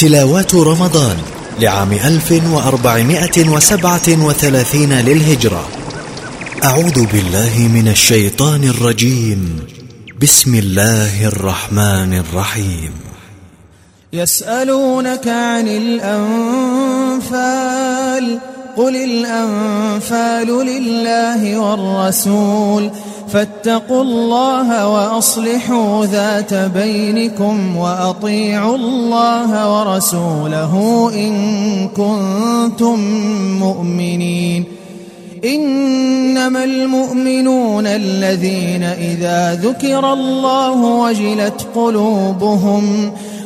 تلاوات رمضان لعام 1437 للهجرة. أعوذ بالله من الشيطان الرجيم. بسم الله الرحمن الرحيم. يسألونك عن الأنفال قل الأنفال لله والرسول. فاتقوا الله وأصلحوا ذات بينكم وأطيعوا الله ورسوله إن كنتم مؤمنين. إنما المؤمنون الذين إذا ذكر الله وجلت قلوبهم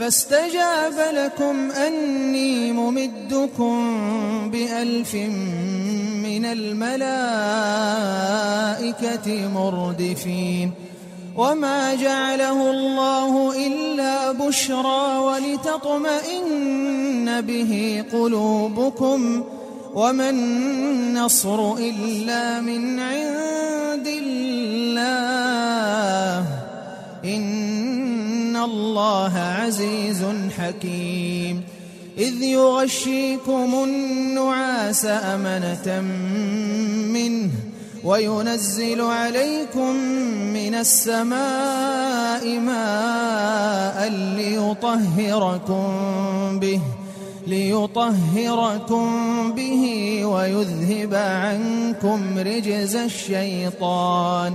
فاستجاب لكم أني ممدكم بألف من الملائكة مردفين. وما جعله الله إلا بشرى ولتطمئن به قلوبكم. وما النصر إلا من عند الله. إن الله عزيز حكيم. إذ يغشيكم النعاس أمنة منه وينزل عليكم من السماء ماء ليطهركم به ليطهركم به ويذهب عنكم رجز الشيطان.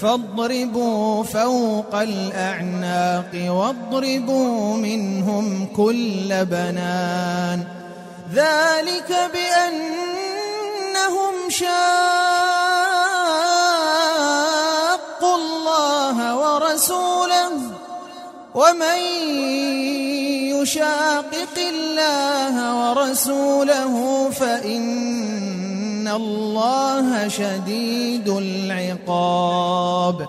فاضربوا فوق الأعناق واضربوا منهم كل بنان. ذلك بأنهم شاقوا الله ورسوله ومن يشاقق الله ورسوله فإن الله شديد العقاب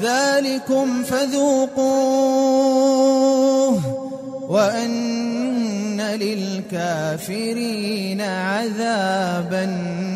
ذلكم فذوقوه وأن للكافرين عذاب النار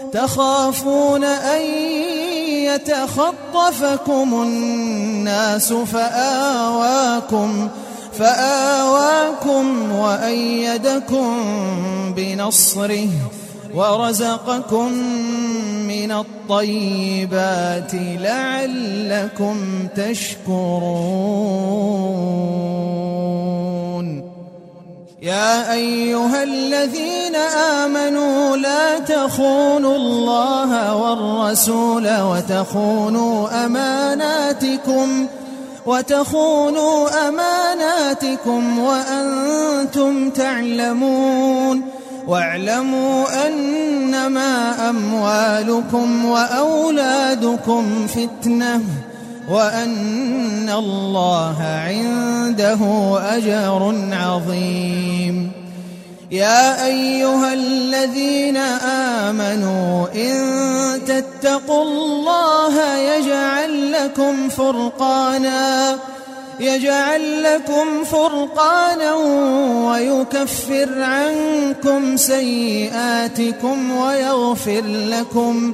تخافون أن يتخطفكم الناس فآواكم فآواكم وأيدكم بنصره ورزقكم من الطيبات لعلكم تشكرون يا أيها الذين آمنوا لا تخونوا الله والرسول وتخونوا أماناتكم وتخونوا أماناتكم وأنتم تعلمون واعلموا أنما أموالكم وأولادكم فتنة وأن الله عنده أجر عظيم. يا أيها الذين آمنوا إن تتقوا الله يجعل لكم فرقاناً يجعل لكم فرقانا ويكفر عنكم سيئاتكم ويغفر لكم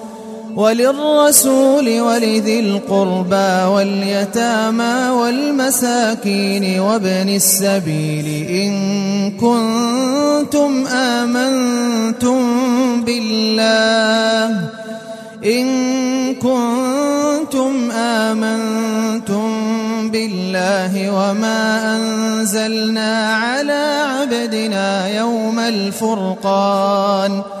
وللرسول ولذي القربى واليتامى والمساكين وابن السبيل إن كنتم آمنتم بالله إن كنتم آمنتم بالله وما أنزلنا على عبدنا يوم الفرقان ۖ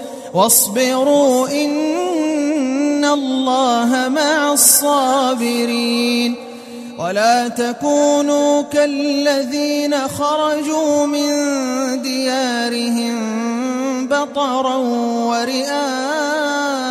واصبروا إن الله مع الصابرين ولا تكونوا كالذين خرجوا من ديارهم بطرا ورئاء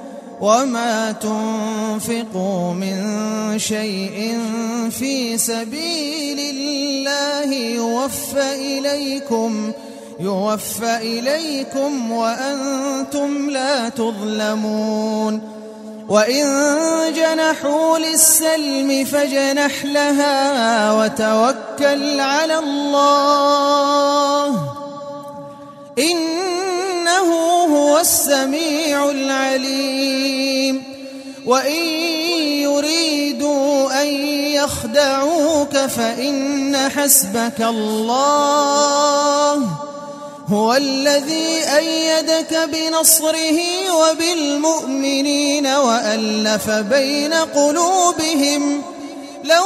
وما تنفقوا من شيء في سبيل الله يوفى إليكم يوفى إليكم وأنتم لا تظلمون. وإن جنحوا للسلم فجنح لها وتوكل على الله. إنه هو السميع العليم. وإن يريدوا أن يخدعوك فإن حسبك الله هو الذي أيدك بنصره وبالمؤمنين وألف بين قلوبهم. لو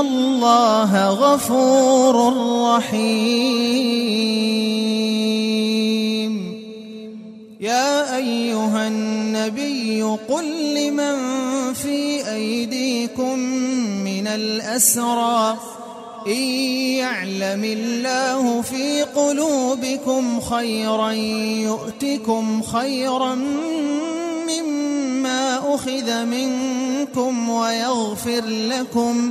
الله غفور رحيم. يا أيها النبي قل لمن في أيديكم من الأسرى. إن يعلم الله في قلوبكم خيرا يؤتكم خيرا مما أخذ منكم ويغفر لكم.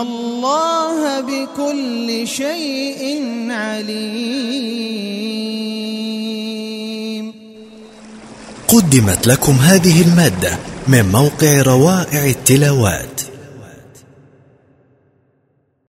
الله بكل شيء عليم. قدمت لكم هذه المادة من موقع روائع التلاوات.